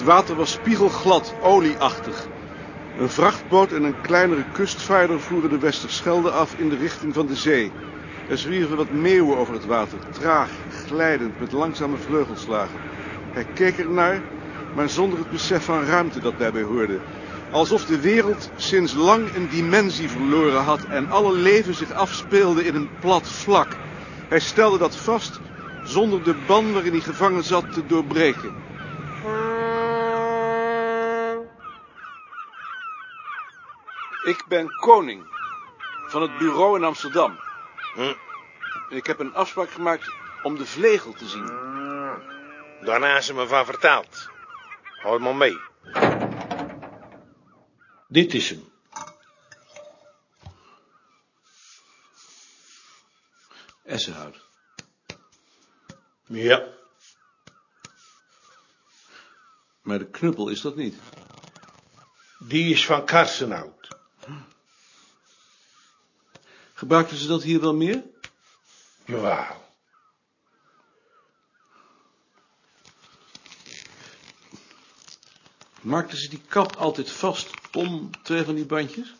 Het water was spiegelglad, olieachtig. Een vrachtboot en een kleinere kustvaarder voeren de Westerschelde af in de richting van de zee. Er zwierven wat meeuwen over het water, traag, glijdend, met langzame vleugelslagen. Hij keek ernaar, maar zonder het besef van ruimte dat daarbij hoorde. Alsof de wereld sinds lang een dimensie verloren had en alle leven zich afspeelde in een plat vlak. Hij stelde dat vast zonder de ban waarin hij gevangen zat te doorbreken. Ik ben koning van het bureau in Amsterdam. Hm. Ik heb een afspraak gemaakt om de vlegel te zien. Daarna is ze me van vertaald. Houd maar mee. Dit is hem. Essenhout. Ja. Maar de knuppel is dat niet. Die is van Karsenhout. Gebruikten ze dat hier wel meer? Jawel. Maakten ze die kap altijd vast om twee van die bandjes?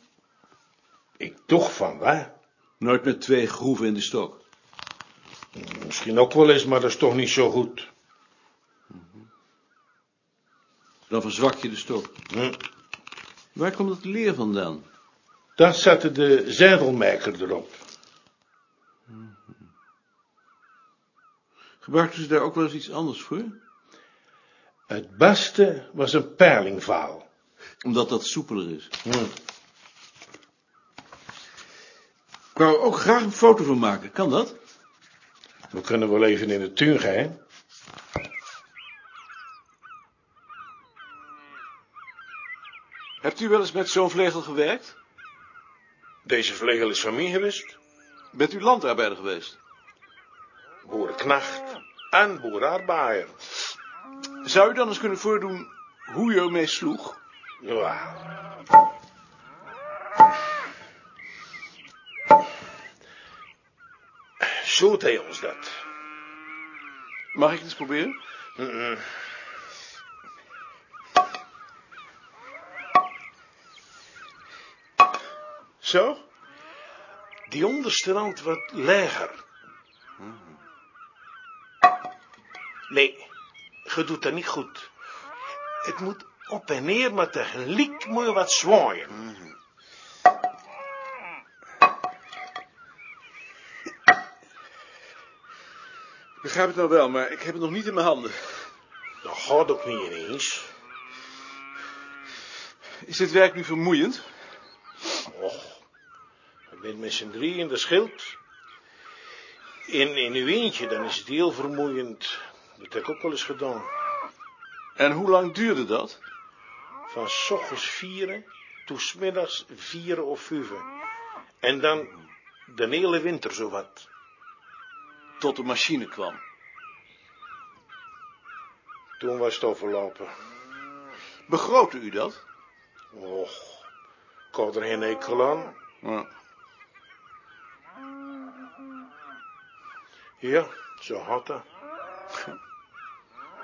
Ik toch van waar? Nooit met twee groeven in de stok. Misschien ook wel eens, maar dat is toch niet zo goed. Dan verzwak je de stok. Hm. Waar komt het leer vandaan? Dan zette de zedelmerker erop. Gebruikten ze daar ook wel eens iets anders voor? Het beste was een perlingvaal. Omdat dat soepeler is. Hm. Ik wou er ook graag een foto van maken. Kan dat? We kunnen wel even in de tuin gaan. Hebt u wel eens met zo'n vlegel gewerkt? Deze vlegel is van mij geweest. Bent u landarbeider geweest? Boerenknacht en boerarbeider. Zou u dan eens kunnen voordoen hoe u ermee sloeg? Ja. Zo deed ons dat. Mag ik het eens proberen? Zo? Die onderste rand wat lager. Nee, je doet dat niet goed. Het moet op en neer, maar tegelijk moet je wat zwaaien. Ik begrijp het nou wel, maar ik heb het nog niet in mijn handen. Dat gaat ook niet ineens. Is dit werk nu vermoeiend? Bent met z'n drie in de schild. In, in uw eentje, dan is het heel vermoeiend. Dat heb ik ook wel eens gedaan. En hoe lang duurde dat? Van s ochtends vieren, tot 's middags vieren of vijven. En dan de hele winter zowat. Tot de machine kwam. Toen was het overlopen. Begrootte u dat? Och, ik had er geen enkel aan. Ja. Ja, zo had dat.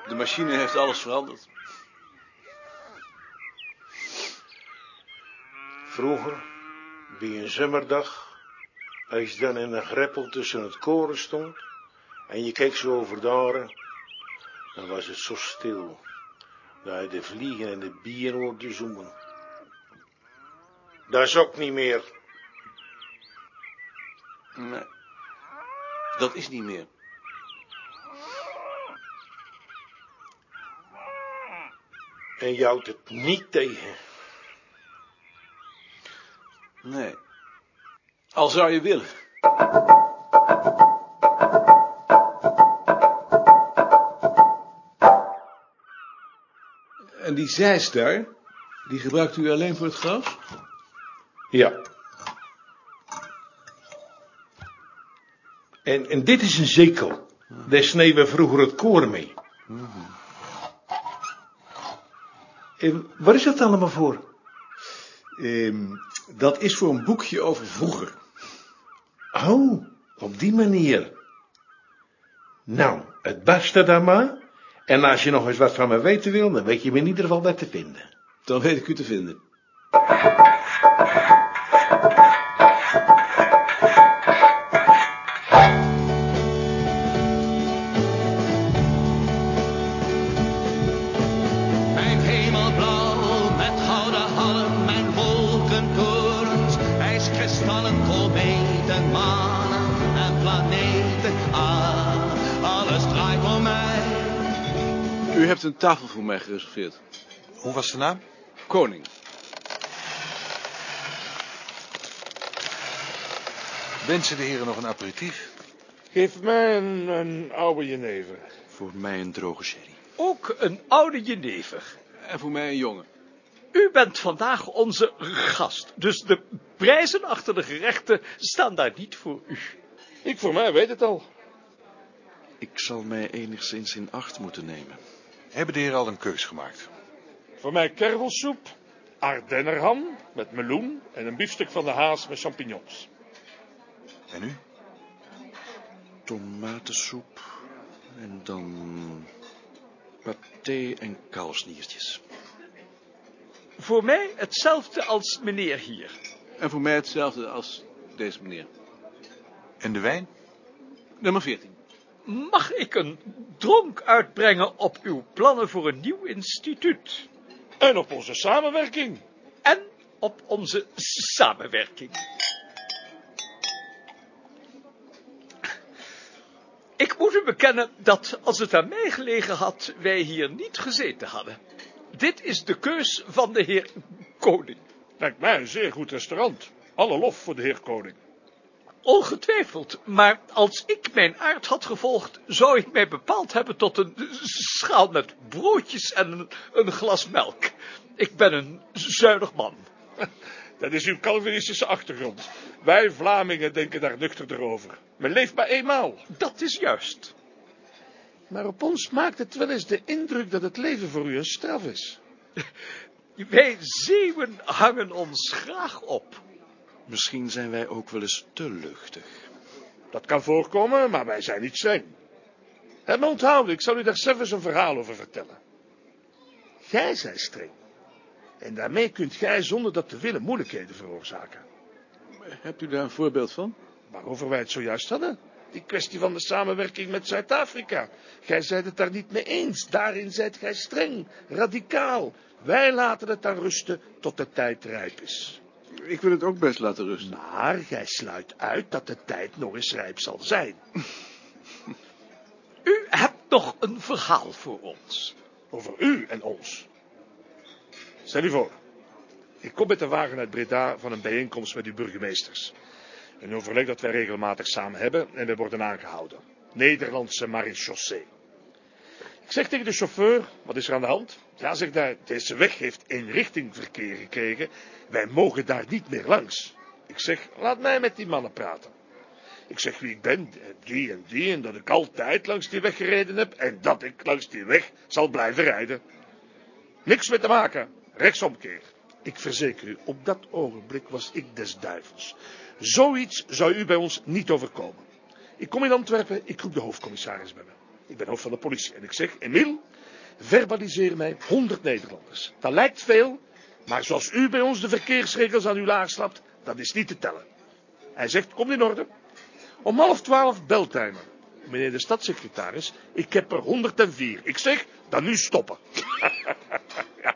De machine heeft alles veranderd. Vroeger, bij een zomerdag, als je dan in een greppel tussen het koren stond en je keek zo over de dan was het zo stil dat je de vliegen en de bieren hoorde zoomen. Dat is ook niet meer. Nee. Dat is niet meer. En je houdt het niet tegen. Nee. Al zou je willen. En die daar, die gebruikt u alleen voor het gras? Ja. En, en dit is een zekel. Daar sneden we vroeger het koren mee. En waar is dat allemaal voor? Ehm, dat is voor een boekje over vroeger. Oh, op die manier. Nou, het beste dan maar. En als je nog eens wat van me weten wil, dan weet je me in ieder geval waar te vinden. Dan weet ik u te vinden. U hebt een tafel voor mij gereserveerd. Hoe was de naam? Koning. Wensen de heren nog een aperitief? Geef mij een, een oude jenever. Voor mij een droge sherry. Ook een oude jenever. En voor mij een jongen. U bent vandaag onze gast, dus de prijzen achter de gerechten staan daar niet voor u. Ik voor mij weet het al. Ik zal mij enigszins in acht moeten nemen. Hebben de heren al een keus gemaakt? Voor mij kervelsoep, ardennerham met meloen en een biefstuk van de haas met champignons. En u? Tomatensoep en dan paté en kalfsniertjes. Voor mij hetzelfde als meneer hier. En voor mij hetzelfde als deze meneer. En de wijn? Nummer 14. Mag ik een dronk uitbrengen op uw plannen voor een nieuw instituut? En op onze samenwerking. En op onze samenwerking. Ik moet u bekennen dat, als het aan mij gelegen had, wij hier niet gezeten hadden. Dit is de keus van de heer Koning. Lijkt mij een zeer goed restaurant. Alle lof voor de heer Koning. Ongetwijfeld, maar als ik mijn aard had gevolgd, zou ik mij bepaald hebben tot een schaal met broodjes en een, een glas melk. Ik ben een zuinig man. Dat is uw Calvinistische achtergrond. Wij Vlamingen denken daar nuchterder over. Men leeft maar eenmaal. Dat is juist. Maar op ons maakt het wel eens de indruk dat het leven voor u een straf is. Wij zeeuwen hangen ons graag op. Misschien zijn wij ook wel eens te luchtig. Dat kan voorkomen, maar wij zijn niet streng. En onthouden, ik zal u daar zelfs een verhaal over vertellen. Gij zijt streng. En daarmee kunt gij zonder dat te willen moeilijkheden veroorzaken. Hebt u daar een voorbeeld van? Waarover wij het zojuist hadden. Die kwestie van de samenwerking met Zuid-Afrika. Gij zijt het daar niet mee eens. Daarin zijt gij streng, radicaal. Wij laten het dan rusten tot de tijd rijp is. Ik wil het ook best laten rusten. Maar gij sluit uit dat de tijd nog eens rijp zal zijn. U hebt nog een verhaal voor ons. Over u en ons. Stel u voor. Ik kom met de wagen uit Breda van een bijeenkomst met uw burgemeesters. Een overleg dat wij regelmatig samen hebben en we worden aangehouden. Nederlandse marechaussee. Ik zeg tegen de chauffeur, wat is er aan de hand? Ja, zegt hij, deze weg heeft eenrichtingverkeer gekregen. Wij mogen daar niet meer langs. Ik zeg, laat mij met die mannen praten. Ik zeg wie ik ben, die en die, en dat ik altijd langs die weg gereden heb en dat ik langs die weg zal blijven rijden. Niks mee te maken, rechtsomkeer. Ik verzeker u, op dat ogenblik was ik des duivels. Zoiets zou u bij ons niet overkomen. Ik kom in Antwerpen, ik roep de hoofdcommissaris bij me. Ik ben hoofd van de politie en ik zeg, Emiel, verbaliseer mij 100 Nederlanders. Dat lijkt veel, maar zoals u bij ons de verkeersregels aan uw laag slapt, dat is niet te tellen. Hij zegt, kom in orde. Om half twaalf belt hij me. Meneer de stadssecretaris, ik heb er 104. Ik zeg, dan nu stoppen. ja.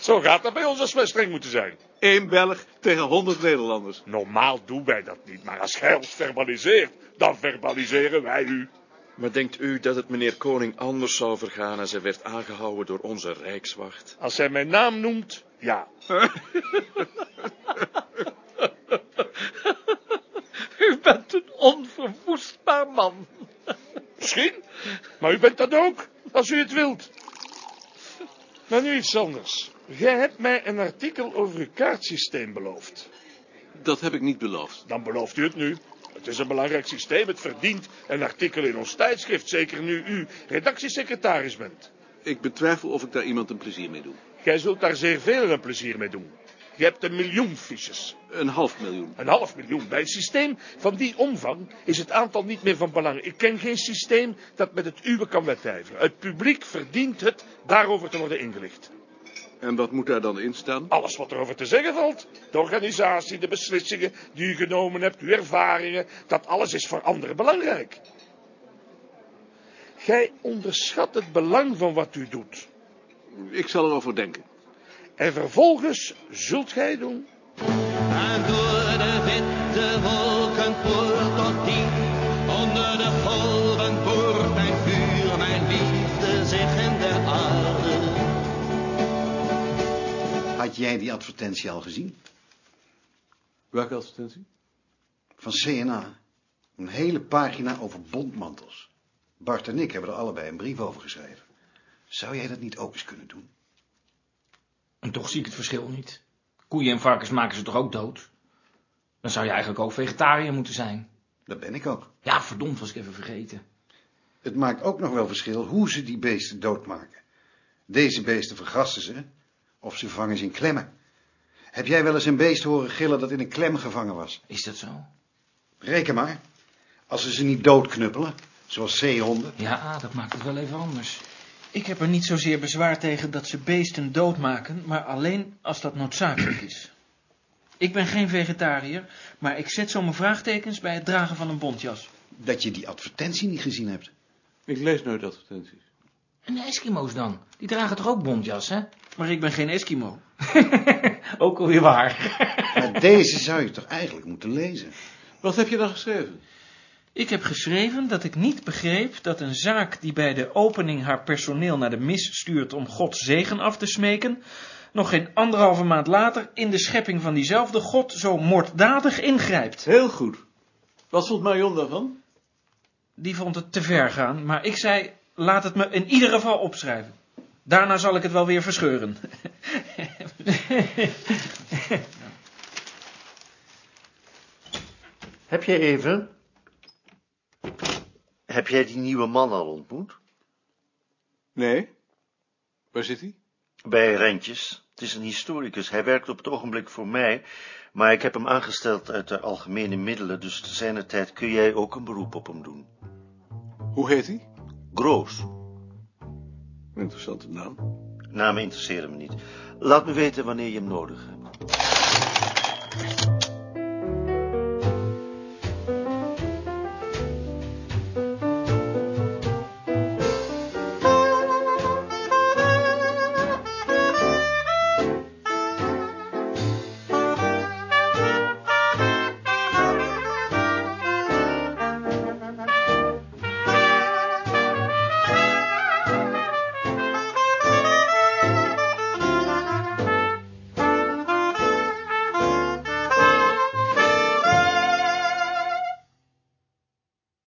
Zo gaat dat bij ons als wij streng moeten zijn. Eén Belg tegen 100 Nederlanders. Normaal doen wij dat niet, maar als gij ons verbaliseert, dan verbaliseren wij u. Maar denkt u dat het meneer Koning anders zou vergaan als hij werd aangehouden door onze rijkswacht? Als hij mijn naam noemt, ja. U bent een onverwoestbaar man. Misschien, maar u bent dat ook, als u het wilt. Maar nu iets anders. Gij hebt mij een artikel over uw kaartsysteem beloofd. Dat heb ik niet beloofd. Dan belooft u het nu. Het is een belangrijk systeem, het verdient een artikel in ons tijdschrift, zeker nu u redactiesecretaris bent. Ik betwijfel of ik daar iemand een plezier mee doe. Gij zult daar zeer veel een plezier mee doen. Je hebt een miljoen fiches. Een half miljoen. Een half miljoen. Bij een systeem van die omvang is het aantal niet meer van belang. Ik ken geen systeem dat met het uwe kan wedijveren. Het publiek verdient het daarover te worden ingelicht. En wat moet daar dan in staan? Alles wat erover te zeggen valt. De organisatie, de beslissingen die u genomen hebt, uw ervaringen. Dat alles is voor anderen belangrijk. Gij onderschat het belang van wat u doet. Ik zal erover denken. En vervolgens zult gij doen. Had jij die advertentie al gezien? Welke advertentie? Van CNA. Een hele pagina over bondmantels. Bart en ik hebben er allebei een brief over geschreven. Zou jij dat niet ook eens kunnen doen? En toch zie ik het verschil niet. Koeien en varkens maken ze toch ook dood? Dan zou je eigenlijk ook vegetariër moeten zijn. Dat ben ik ook. Ja, verdomd was ik even vergeten. Het maakt ook nog wel verschil hoe ze die beesten doodmaken. Deze beesten vergassen ze, of ze vangen ze in klemmen. Heb jij wel eens een beest horen gillen dat in een klem gevangen was? Is dat zo? Reken maar. Als ze ze niet doodknuppelen, zoals zeehonden. Ja, dat maakt het wel even anders. Ik heb er niet zozeer bezwaar tegen dat ze beesten doodmaken, maar alleen als dat noodzakelijk is. Ik ben geen vegetariër, maar ik zet zo mijn vraagtekens bij het dragen van een bontjas. Dat je die advertentie niet gezien hebt. Ik lees nooit advertenties. En de Eskimo's dan? Die dragen toch ook bontjas, hè? Maar ik ben geen Eskimo. ook alweer waar. Maar deze zou je toch eigenlijk moeten lezen? Wat heb je dan geschreven? Ik heb geschreven dat ik niet begreep dat een zaak die bij de opening haar personeel naar de mis stuurt om Gods zegen af te smeken, nog geen anderhalve maand later in de schepping van diezelfde God zo moorddadig ingrijpt. Heel goed. Wat vond Marion daarvan? Die vond het te ver gaan, maar ik zei, laat het me in ieder geval opschrijven. Daarna zal ik het wel weer verscheuren. Heb jij even... Heb jij die nieuwe man al ontmoet? Nee. Waar zit hij? Bij Rentjes. Het is een historicus. Hij werkt op het ogenblik voor mij, maar ik heb hem aangesteld uit de algemene middelen, dus te zijner tijd kun jij ook een beroep op hem doen. Hoe heet hij? Groos. Interessante naam. Namen interesseren me niet. Laat me weten wanneer je hem nodig hebt.